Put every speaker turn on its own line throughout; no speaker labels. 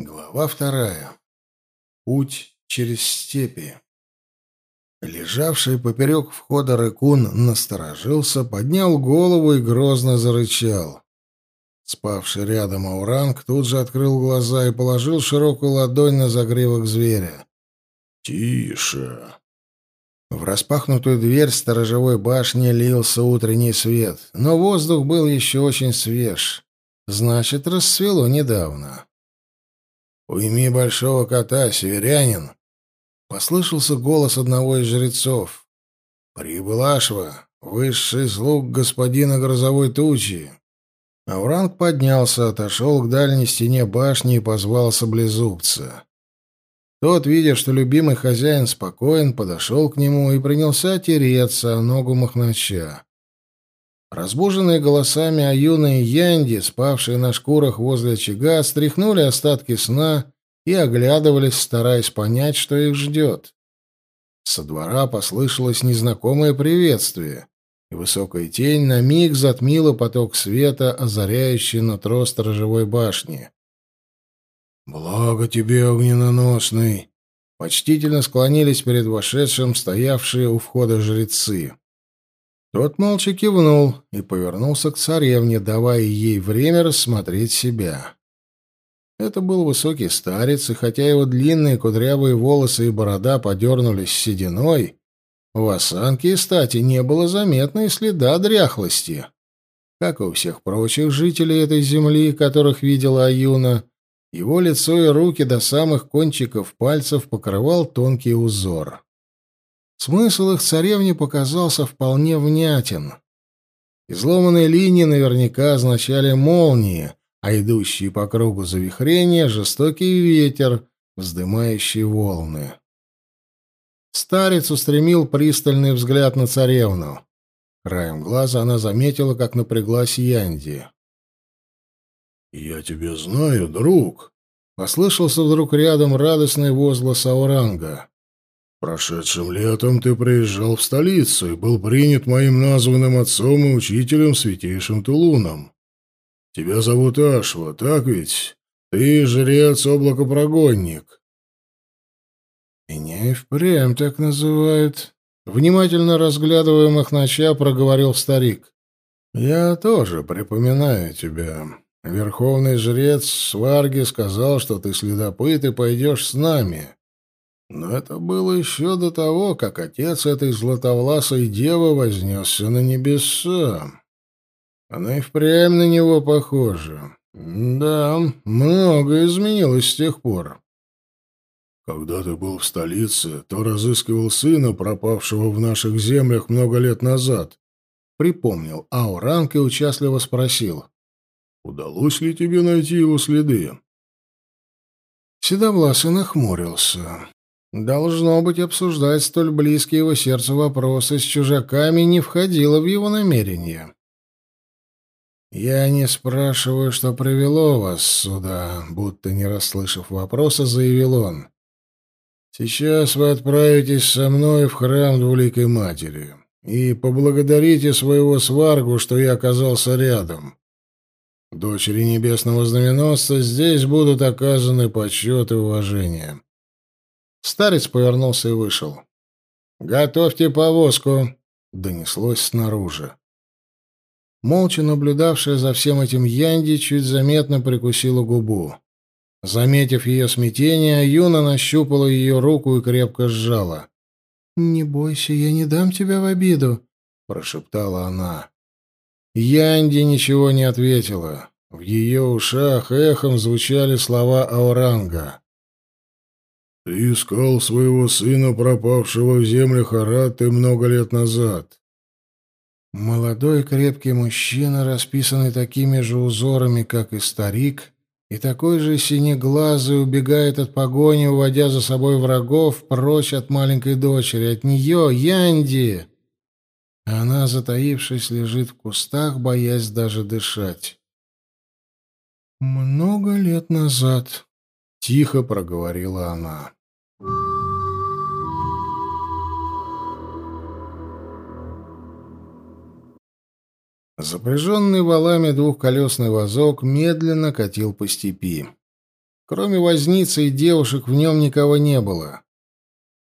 Глава вторая. Путь через степи. Лежавший поперек входа рыкун насторожился, поднял голову и грозно зарычал. Спавший рядом ауранг тут же открыл глаза и положил широкую ладонь на загривок зверя. «Тише!» В распахнутую дверь сторожевой башни лился утренний свет, но воздух был еще очень свеж. Значит, рассвело недавно. «Уйми большого кота, северянин!» Послышался голос одного из жрецов. «Прибыл Ашва, высший слуг господина грозовой тучи!» Ауранг поднялся, отошел к дальней стене башни и позвал саблезубца. Тот, видя, что любимый хозяин спокоен, подошел к нему и принялся тереться о ногу Махнача. Разбуженные голосами Аюна и Янди, спавшие на шкурах возле очага, стряхнули остатки сна и оглядывались, стараясь понять, что их ждет. Со двора послышалось незнакомое приветствие, и высокая тень на миг затмила поток света, озаряющий нутро сторожевой башни. «Благо тебе, огненоносный!» Почтительно склонились перед вошедшим стоявшие у входа жрецы. Тот молча кивнул и повернулся к царевне, давая ей время рассмотреть себя. Это был высокий старец, и хотя его длинные кудрявые волосы и борода подернулись сединой, в осанке и стати не было заметно и следа дряхлости. Как и у всех прочих жителей этой земли, которых видела Аюна, его лицо и руки до самых кончиков пальцев покрывал тонкий узор. Смысл их царевне показался вполне внятен. Изломанные линии наверняка означали молнии, а идущие по кругу завихрения — жестокий ветер, вздымающий волны. Старец устремил пристальный взгляд на царевну. Краем глаза она заметила, как напряглась Янди. «Я тебя знаю, друг!» — послышался вдруг рядом радостный возглас Ауранга. Прошедшим летом ты приезжал в столицу и был принят моим названным отцом и учителем святейшим Тулуном. Тебя зовут Ашва, так ведь? Ты жрец-облакопрогонник. Меня и впрямь так называют. Внимательно разглядывая Махнача, проговорил старик. Я тоже припоминаю тебя. Верховный жрец Сварги сказал, что ты следопыт и пойдешь с нами. Но это было еще до того, как отец этой златовласой девы вознесся на небеса. Она и впрямь на него похожа. Да, многое изменилось с тех пор. Когда ты был в столице, то разыскивал сына, пропавшего в наших землях много лет назад. Припомнил Ауранг и участливо спросил. Удалось ли тебе найти его следы? Седовласый нахмурился. Должно быть, обсуждать столь близкие его сердцу вопросы с чужаками не входило в его намерение. «Я не спрашиваю, что привело вас сюда», — будто не расслышав вопроса, заявил он. «Сейчас вы отправитесь со мной в храм Двуликой Матери и поблагодарите своего сваргу, что я оказался рядом. Дочери Небесного Знаменосца здесь будут оказаны почет и уважение». Старец повернулся и вышел. «Готовьте повозку!» — донеслось снаружи. Молча наблюдавшая за всем этим Янди чуть заметно прикусила губу. Заметив ее смятение, Юна нащупала ее руку и крепко сжала. «Не бойся, я не дам тебя в обиду», — прошептала она. Янди ничего не ответила. В ее ушах эхом звучали слова Ауранга. Ты искал своего сына, пропавшего в землях Араты много лет назад. Молодой крепкий мужчина, расписанный такими же узорами, как и старик, и такой же синеглазый убегает от погони, уводя за собой врагов прочь от маленькой дочери, от нее, Янди. Она, затаившись, лежит в кустах, боясь даже дышать. «Много лет назад», — тихо проговорила она. Запряженный валами двухколесный вазок медленно катил по степи. Кроме возницы и девушек в нем никого не было.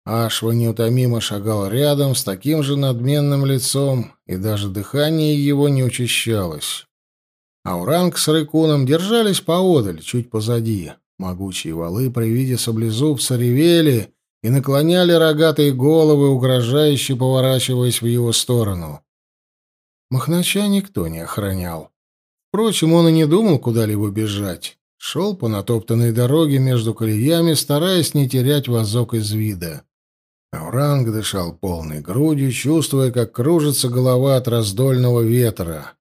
Ашва неутомимо шагал рядом с таким же надменным лицом, и даже дыхание его не учащалось. Ауранг с Рыкуном держались поодаль, чуть позади. Могучие валы при виде саблезубца ревели и наклоняли рогатые головы, угрожающе поворачиваясь в его сторону. Махнача никто не охранял. Впрочем, он и не думал куда-либо бежать. Шел по натоптанной дороге между колеями, стараясь не терять вазок из вида. Ауранг дышал полной грудью, чувствуя, как кружится голова от раздольного ветра.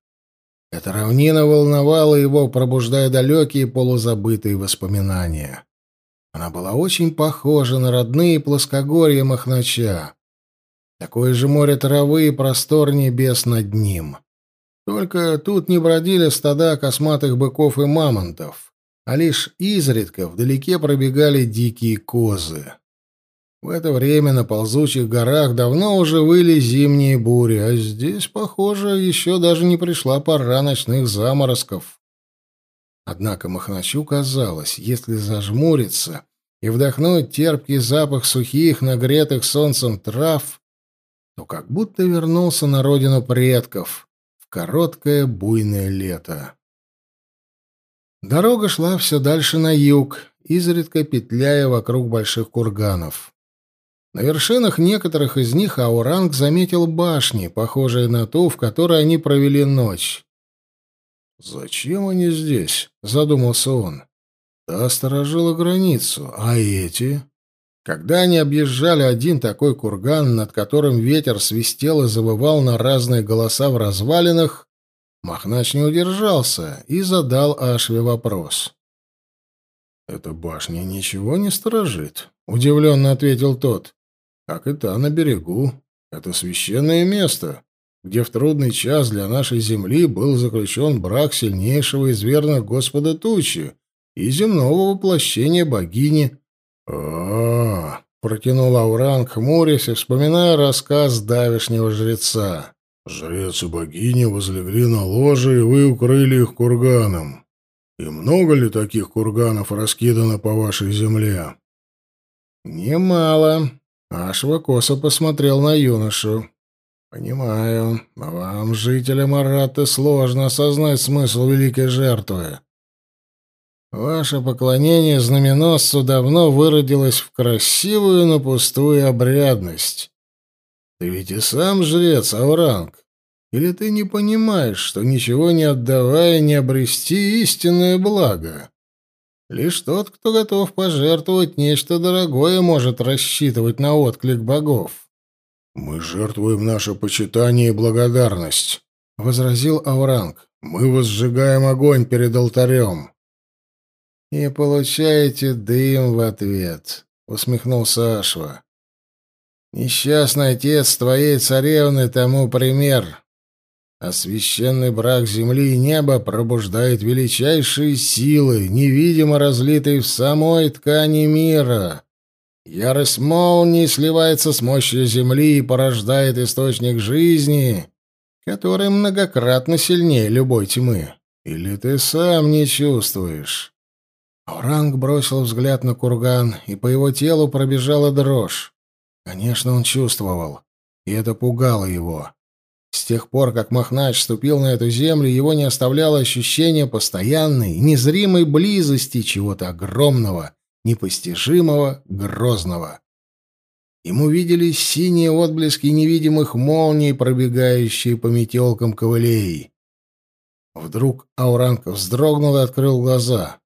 Эта равнина волновала его, пробуждая далекие полузабытые воспоминания. Она была очень похожа на родные плоскогорья Махнача. Такое же море травы и простор небес над ним. Только тут не бродили стада косматых быков и мамонтов, а лишь изредка вдалеке пробегали дикие козы. В это время на ползучих горах давно уже выли зимние бури, а здесь, похоже, еще даже не пришла пора ночных заморозков. Однако Махначу казалось, если зажмуриться и вдохнуть терпкий запах сухих, нагретых солнцем трав, то как будто вернулся на родину предков в короткое буйное лето. Дорога шла все дальше на юг, изредка петляя вокруг больших курганов. На вершинах некоторых из них Ауранг заметил башни, похожие на ту, в которой они провели ночь. «Зачем они здесь?» — задумался он. «Та сторожила границу, а эти?» Когда они объезжали один такой курган, над которым ветер свистел и завывал на разные голоса в развалинах, Махнач не удержался и задал Ашве вопрос. «Эта башня ничего не сторожит?» — удивленно ответил тот как и та на берегу. Это священное место, где в трудный час для нашей земли был заключен брак сильнейшего из верных Господа Тучи и земного воплощения богини. а, -а, -а протянул Ауран, хмурясь и вспоминая рассказ давешнего жреца. «Жрец и богиня возлегли на ложе, и вы укрыли их курганом. И много ли таких курганов раскидано по вашей земле?» «Немало», Ашва косо посмотрел на юношу. «Понимаю, вам, жителям Араты, сложно осознать смысл великой жертвы. Ваше поклонение знаменосцу давно выродилось в красивую, но пустую обрядность. Ты ведь и сам жрец, Ауранг. Или ты не понимаешь, что ничего не отдавая, не обрести истинное благо?» Лишь тот, кто готов пожертвовать нечто дорогое, может рассчитывать на отклик богов. «Мы жертвуем наше почитание и благодарность», — возразил Ауранг. «Мы возжигаем огонь перед алтарем». «И получаете дым в ответ», — усмехнулся Ашва. «Несчастный отец твоей царевны тому пример. А священный брак земли и неба пробуждает величайшие силы, невидимо разлитые в самой ткани мира. Ярость молнии сливается с мощью земли и порождает источник жизни, который многократно сильнее любой тьмы. Или ты сам не чувствуешь? Оранг бросил взгляд на курган, и по его телу пробежала дрожь. Конечно, он чувствовал, и это пугало его. С тех пор, как Махнач ступил на эту землю, его не оставляло ощущение постоянной, незримой близости чего-то огромного, непостижимого, грозного. Ему виделись синие отблески невидимых молний, пробегающие по метелкам ковылей. Вдруг Ауранг вздрогнул и открыл глаза.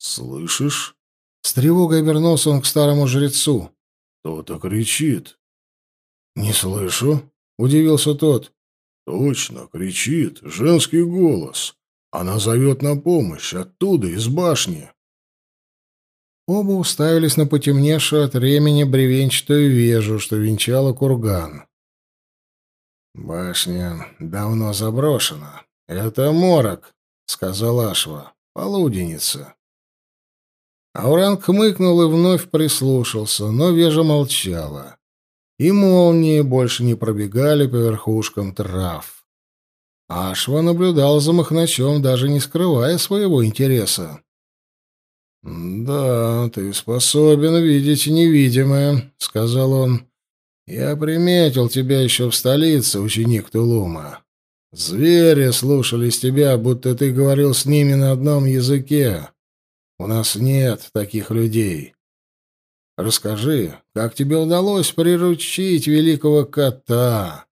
«Слышишь?» С тревогой обернулся он к старому жрецу. «Кто-то кричит». «Не слышу», удивился тот. Точно, кричит, женский голос. Она зовет на помощь оттуда, из башни. Оба уставились на потемневшую от времени бревенчатую вежу, что венчала курган. «Башня давно заброшена. Это морок», — сказал Ашва. «Полуденница». Ауранг хмыкнул и вновь прислушался, но вежа молчала и молнии больше не пробегали по верхушкам трав. Ашва наблюдал за Махначом, даже не скрывая своего интереса. «Да, ты способен видеть невидимое», — сказал он. «Я приметил тебя еще в столице, ученик Тулума. Звери слушались тебя, будто ты говорил с ними на одном языке. У нас нет таких людей. Расскажи, как тебе удалось приручить великого кота?»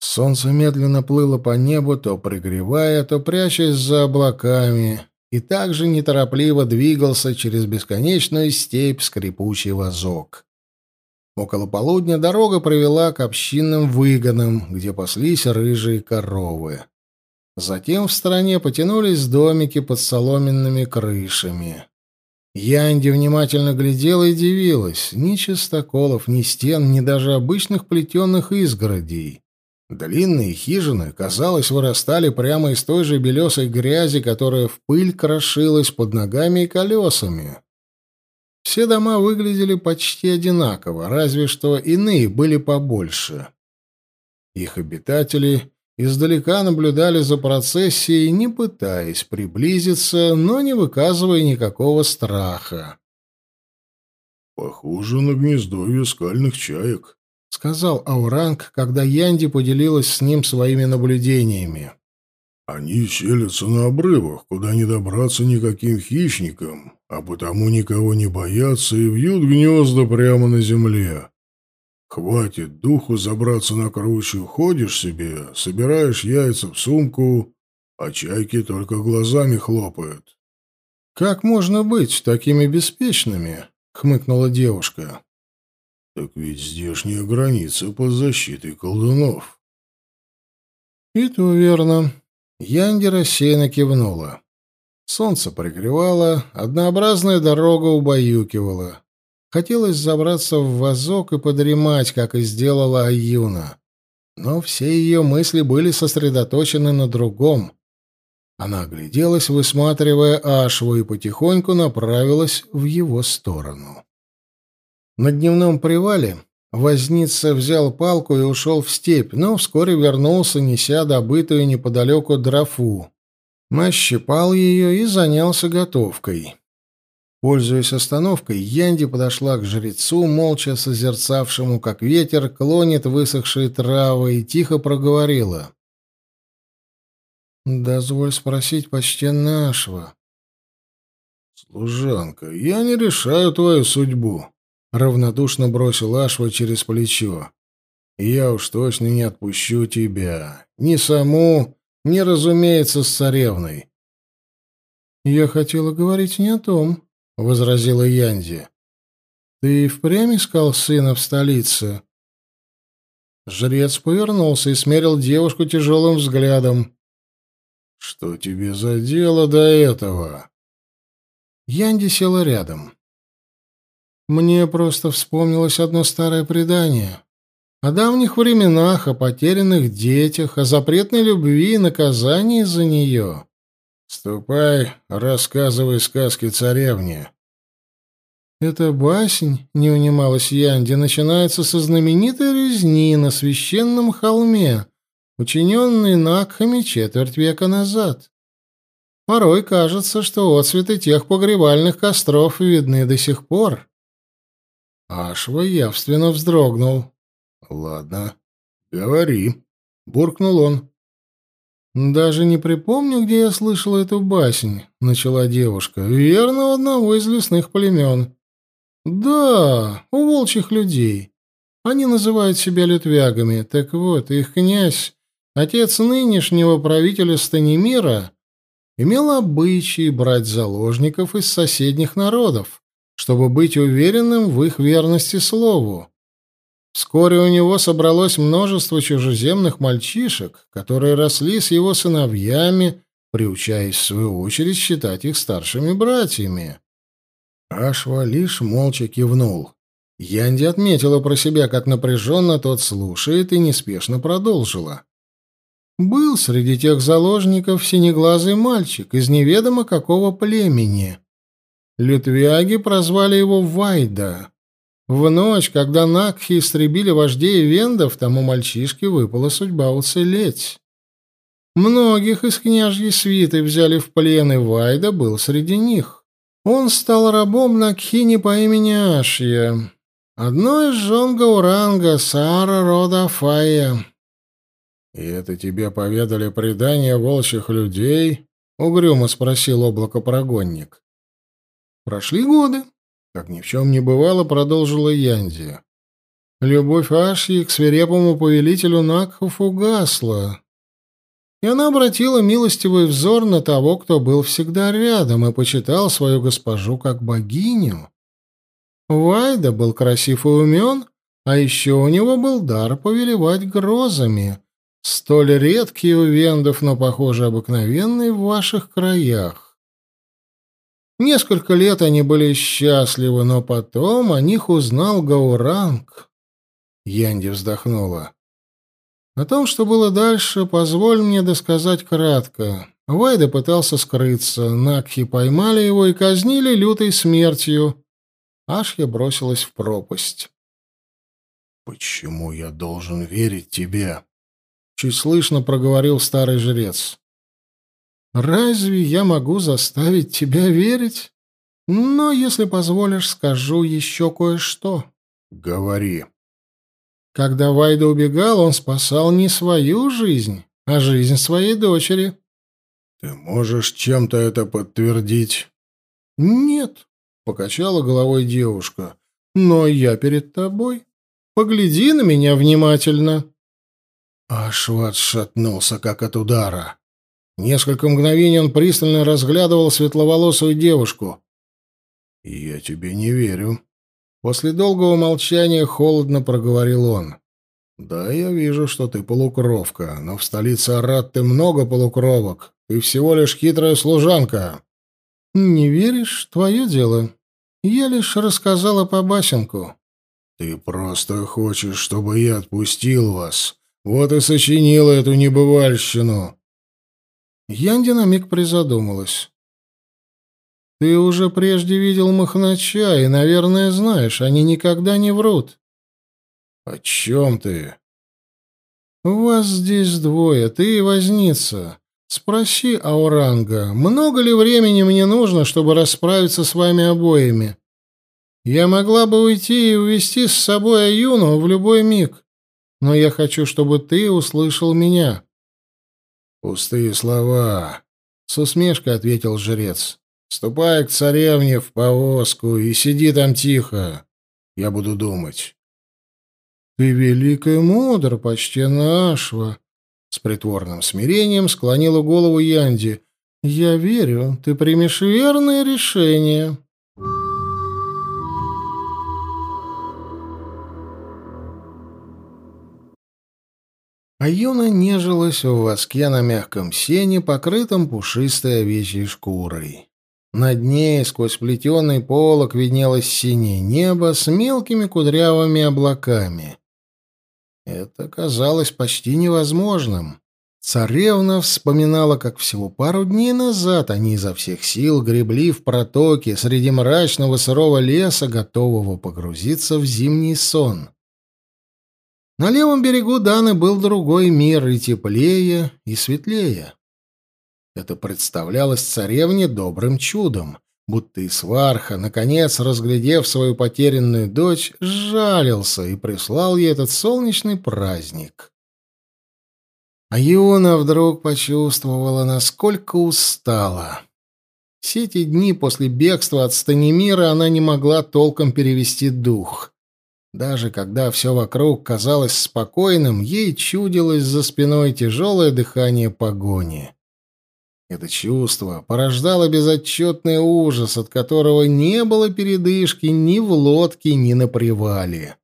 Солнце медленно плыло по небу, то пригревая, то прячась за облаками, и также неторопливо двигался через бесконечную степь скрипучий вазок. Около полудня дорога привела к общинным выгонам, где паслись рыжие коровы. Затем в стороне потянулись домики под соломенными крышами. Янди внимательно глядела и дивилась. Ни частоколов, ни стен, ни даже обычных плетеных изгородей. Длинные хижины, казалось, вырастали прямо из той же белесой грязи, которая в пыль крошилась под ногами и колесами. Все дома выглядели почти одинаково, разве что иные были побольше. Их обитатели издалека наблюдали за процессией, не пытаясь приблизиться, но не выказывая никакого страха.
«Похоже на гнездовье скальных чаек», —
сказал Ауранг, когда Янди поделилась с ним своими наблюдениями.
«Они селятся на обрывах, куда не добраться никаким хищникам, а потому никого не боятся и вьют гнезда прямо на земле. Хватит духу забраться на кручу, ходишь себе, собираешь яйца в сумку, а чайки только глазами хлопают».
«Как можно быть такими беспечными?» — хмыкнула девушка.
Так ведь здешняя граница под защитой колдунов.
И то верно. Янди рассеянно кивнула. Солнце пригревало, однообразная дорога убаюкивала. Хотелось забраться в вазок и подремать, как и сделала Аюна. Но все ее мысли были сосредоточены на другом. Она огляделась, высматривая Ашву, и потихоньку направилась в его сторону. На дневном привале возница взял палку и ушел в степь, но вскоре вернулся, неся добытую неподалеку дрофу. Нащипал ее и занялся готовкой. Пользуясь остановкой, Янди подошла к жрецу, молча созерцавшему, как ветер клонит высохшие травы, и тихо проговорила. «Дозволь спросить почти нашего».
«Служанка, я не решаю твою судьбу», равнодушно бросил Ашва через плечо. «Я уж точно не отпущу тебя. Ни саму, ни, разумеется, с царевной».
«Я хотела говорить не о том», — возразила Янди. «Ты впрямь искал сына в столице?» Жрец повернулся и смерил девушку тяжелым взглядом.
«Что тебе за дело до этого?»
Янди села рядом. Мне просто вспомнилось одно старое предание. О давних временах, о потерянных детях, о запретной любви и наказании за нее.
Ступай, рассказывай сказки царевне.
Эта басень, не унималась Янди, начинается со знаменитой резни на священном холме, учиненной Накхами четверть века назад. Порой кажется, что отцветы тех погребальных костров видны до сих пор. Ашва явственно вздрогнул.
«Ладно, говори», —
буркнул он. «Даже не припомню, где я слышала эту басень», — начала девушка. «Верно, у одного из лесных племен». «Да, у волчьих людей. Они называют себя лютвягами. Так вот, их князь, отец нынешнего правителя Станимира, имел обычай брать заложников из соседних народов чтобы быть уверенным в их верности слову. Вскоре у него собралось множество чужеземных мальчишек, которые росли с его сыновьями, приучаясь, в свою очередь, считать их старшими братьями. Ашва лишь молча кивнул. Янди отметила про себя, как напряженно тот слушает, и неспешно продолжила. Был среди тех заложников синеглазый мальчик из неведомо какого племени. Лютвяги прозвали его Вайда. В ночь, когда Накхи истребили вождей вендов, тому мальчишке выпала судьба уцелеть. Многих из княжьей свиты взяли в плен, и Вайда был среди них. Он стал рабом Накхини по имени Ашья, одной из жен Гауранга, Сара рода Фая. «И это тебе поведали предания волчьих людей?» — угрюмо спросил облакопрогонник. «Прошли годы», — как ни в чем не бывало, продолжила Янди. Любовь Ашьи к свирепому повелителю Накхов угасла, и она обратила милостивый взор на того, кто был всегда рядом, и почитал свою госпожу как богиню. Вайда был красив и умен, а еще у него был дар повелевать грозами, столь редкий у вендов, но, похоже, обыкновенный в ваших краях. Несколько лет они были счастливы, но потом о них узнал Гауранг. Янди вздохнула. О том, что было дальше, позволь мне досказать кратко. Вайда пытался скрыться, Накхи поймали его и казнили лютой смертью. Ашья бросилась в пропасть.
«Почему я должен верить тебе?»
— чуть слышно проговорил старый жрец. «Разве я могу заставить тебя верить? Но, если позволишь, скажу еще кое-что».
«Говори».
Когда Вайда убегал, он спасал не свою жизнь, а жизнь своей дочери.
Ты можешь чем-то это подтвердить?
Нет, покачала головой девушка. Но я перед тобой. Погляди на меня внимательно.
Ашват шатнулся, как от удара.
Несколько мгновений он пристально разглядывал светловолосую девушку.
«Я тебе не верю»,
После долгого молчания холодно проговорил он.
«Да, я вижу, что ты полукровка, но в столице Арат ты много полукровок. Ты всего лишь хитрая служанка».
«Не веришь? Твое дело. Я лишь рассказала по басенку».
«Ты просто хочешь, чтобы я отпустил вас. Вот и сочинила эту небывальщину».
Янди на миг призадумалась. Ты уже прежде видел Махнача и, наверное, знаешь, они никогда не врут.
О чем ты?
Вас здесь двое, ты и возница. Спроси Ауранга, много ли времени мне нужно, чтобы расправиться с вами обоими? Я могла бы уйти и увести с собой Аюну в любой миг, но я хочу, чтобы ты услышал меня.
Пустые слова, с усмешкой ответил жрец. Ступай к царевне в повозку и сиди там тихо. Я буду думать.
Ты велик и мудр, почти нашего. С притворным смирением склонила голову Янди. Я верю, ты примешь верное решение. Аюна нежилась в воске на мягком сене, покрытом пушистой овечьей шкурой. Над ней сквозь плетеный полог виднелось синее небо с мелкими кудрявыми облаками. Это казалось почти невозможным. Царевна вспоминала, как всего пару дней назад они изо всех сил гребли в протоке среди мрачного сырого леса, готового погрузиться в зимний сон. На левом берегу Даны был другой мир, и теплее, и светлее. Это представлялось царевне добрым чудом, будто Исварха, наконец, разглядев свою потерянную дочь, сжалился и прислал ей этот солнечный праздник. А Юна вдруг почувствовала, насколько устала. Все эти дни после бегства от Станимира она не могла толком перевести дух. Даже когда все вокруг казалось спокойным, ей чудилось за спиной тяжелое дыхание погони. Это чувство порождало безотчетный ужас, от которого не было передышки ни в лодке, ни на привале.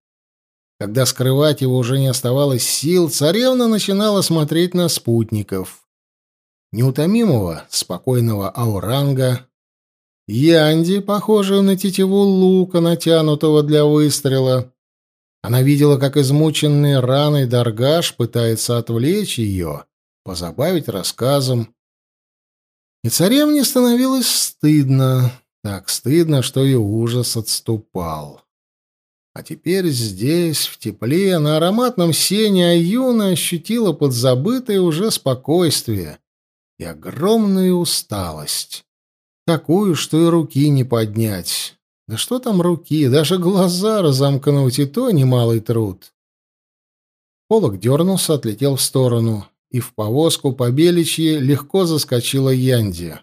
Когда скрывать его уже не оставалось сил, царевна начинала смотреть на спутников. Неутомимого, спокойного ауранга, Янди, похожую на тетиву лука, натянутого для выстрела. Она видела, как измученный раной Даргаш пытается отвлечь ее, позабавить рассказом, и царевне становилось стыдно, так стыдно, что и ужас отступал. А теперь здесь, в тепле, на ароматном сене Аюна ощутила подзабытое уже спокойствие и огромную усталость. Такую, что и руки не поднять. Да что там руки, даже глаза разомкнуть, и то немалый труд. Полок дернулся, отлетел в сторону, и в повозку по беличьи легко заскочила Янди.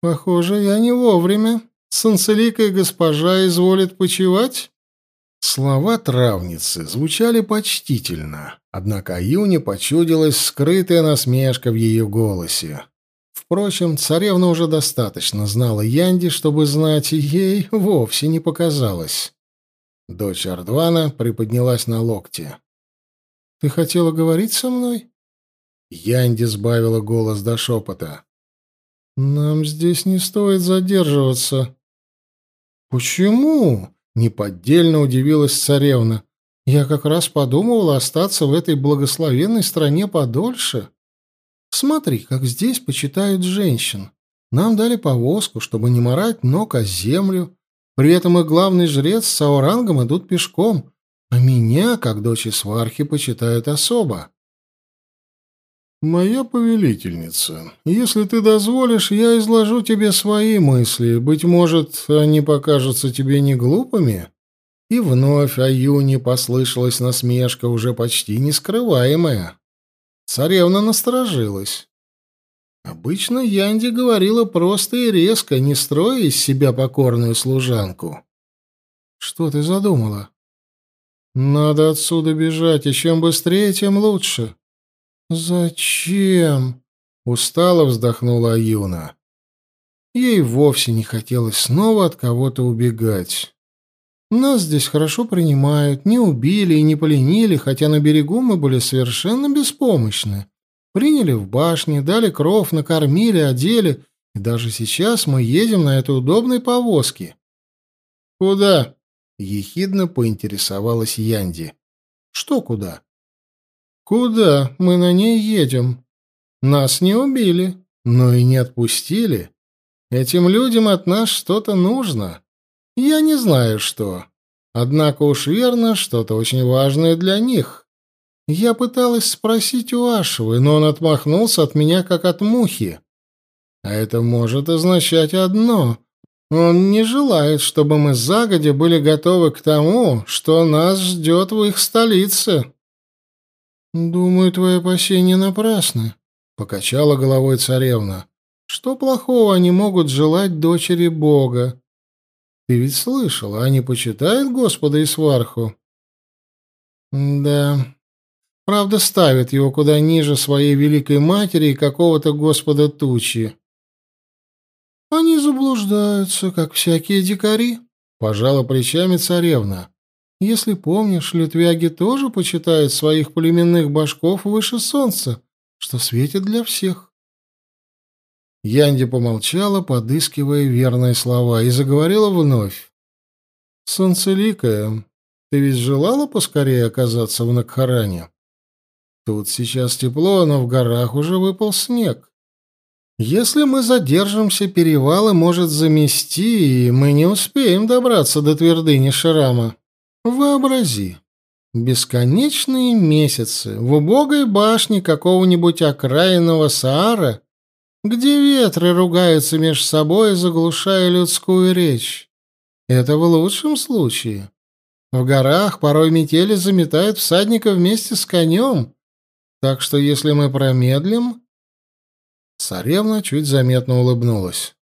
«Похоже, я не вовремя. Санцеликая госпожа изволит почевать?» Слова травницы звучали почтительно, однако Аюне почудилась скрытая насмешка в ее голосе. Впрочем, царевна уже достаточно знала Янди, чтобы знать, ей вовсе не показалось. Дочь Ардвана приподнялась на локте. «Ты хотела говорить со мной?» Янди сбавила голос до шепота. «Нам здесь не стоит задерживаться». «Почему?» Неподдельно удивилась царевна. Я как раз подумывала остаться в этой благословенной стране подольше. Смотри, как здесь почитают женщин. Нам дали повозку, чтобы не морать ног о землю. При этом и главный жрец с аурангом идут пешком, а меня, как дочь свархи, почитают особо. «Моя повелительница, если ты дозволишь, я изложу тебе свои мысли. Быть может, они покажутся тебе не глупыми?» И вновь о Юне послышалась насмешка, уже почти нескрываемая. Царевна насторожилась. Обычно Янди говорила просто и резко, не строя из себя покорную служанку. «Что ты задумала?» «Надо отсюда бежать, и чем быстрее, тем лучше». «Зачем?» — устало вздохнула Аюна. Ей вовсе не хотелось снова от кого-то убегать. Нас здесь хорошо принимают, не убили и не поленили, хотя на берегу мы были совершенно беспомощны. Приняли в башне, дали кров, накормили, одели, и даже сейчас мы едем на этой удобной повозке. «Куда?» — ехидно поинтересовалась Янди. «Что куда?» Куда мы на ней едем? Нас не убили, но и не отпустили. Этим людям от нас что-то нужно. Я не знаю что. Однако уж верно, что-то очень важное для них. Я пыталась спросить у Ашевы, но он отмахнулся от меня, как от мухи. А это может означать одно. Он не желает, чтобы мы загодя были готовы к тому, что нас ждет в их столице. «Думаю, твои опасения напрасны», — покачала головой царевна. «Что плохого они могут желать дочери Бога? Ты ведь слышала, они почитают Господа и сварху?» «Да. Правда, ставят его куда ниже своей великой матери и какого-то Господа Тучи». «Они заблуждаются, как всякие дикари», — пожала плечами царевна. Если помнишь, литвяги тоже почитают своих племенных башков выше солнца, что светит для всех. Янди помолчала, подыскивая верные слова, и заговорила вновь. «Солнцеликая, ты ведь желала поскорее оказаться в Накхаране? Тут сейчас тепло, но в горах уже выпал снег. Если мы задержимся, перевалы может замести, и мы не успеем добраться до твердыни Шарама. Вообрази. Бесконечные месяцы в убогой башне какого-нибудь окраинного Саара, где ветры ругаются меж собой, заглушая людскую речь. Это в лучшем случае. В горах порой метели заметают всадника вместе с конем, так что если мы промедлим... Царевна чуть заметно улыбнулась.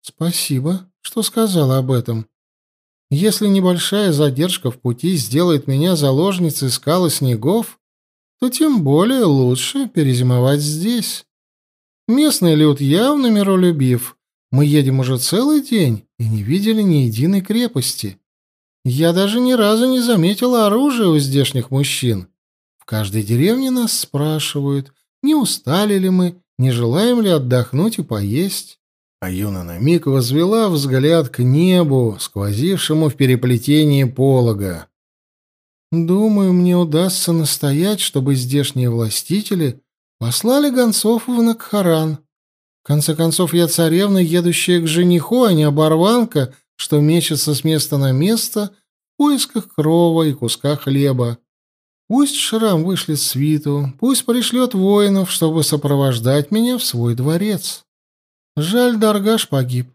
«Спасибо, что сказала об этом. Если небольшая задержка в пути сделает меня заложницей скалы снегов, то тем более лучше перезимовать здесь. Местный люд явно миролюбив. Мы едем уже целый день и не видели ни единой крепости. Я даже ни разу не заметила оружия у здешних мужчин. В каждой деревне нас спрашивают, не устали ли мы, не желаем ли отдохнуть и поесть. А Юна на миг возвела взгляд к небу, сквозившему в переплетении полога. «Думаю, мне удастся настоять, чтобы здешние властители послали гонцов в Накхаран. В конце концов, я царевна, едущая к жениху, а не оборванка, что мечется с места на место поисках крова и куска хлеба. Пусть Шрам вышлет свиту, пусть пришлет воинов, чтобы сопровождать меня в свой дворец. Жаль, Даргаш погиб.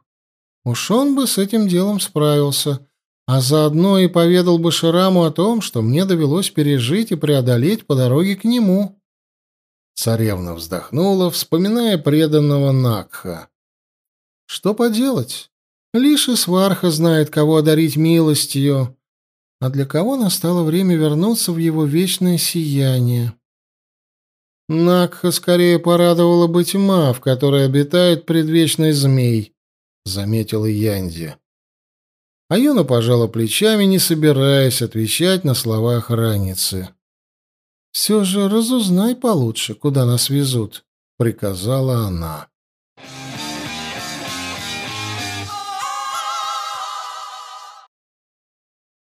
Уж он бы с этим делом справился, а заодно и поведал бы Шираму о том, что мне довелось пережить и преодолеть по дороге к нему. Царевна вздохнула, вспоминая преданного Накха. Что поделать? Лишь и сварха знает, кого одарить милостью, а для кого настало время вернуться в его вечное сияние. Накха скорее порадовала бы тьма, в которой обитает предвечный змей, — заметила Янди. А Юна пожала плечами, не собираясь отвечать на слова охранницы. «Все же разузнай получше, куда нас везут», — приказала она.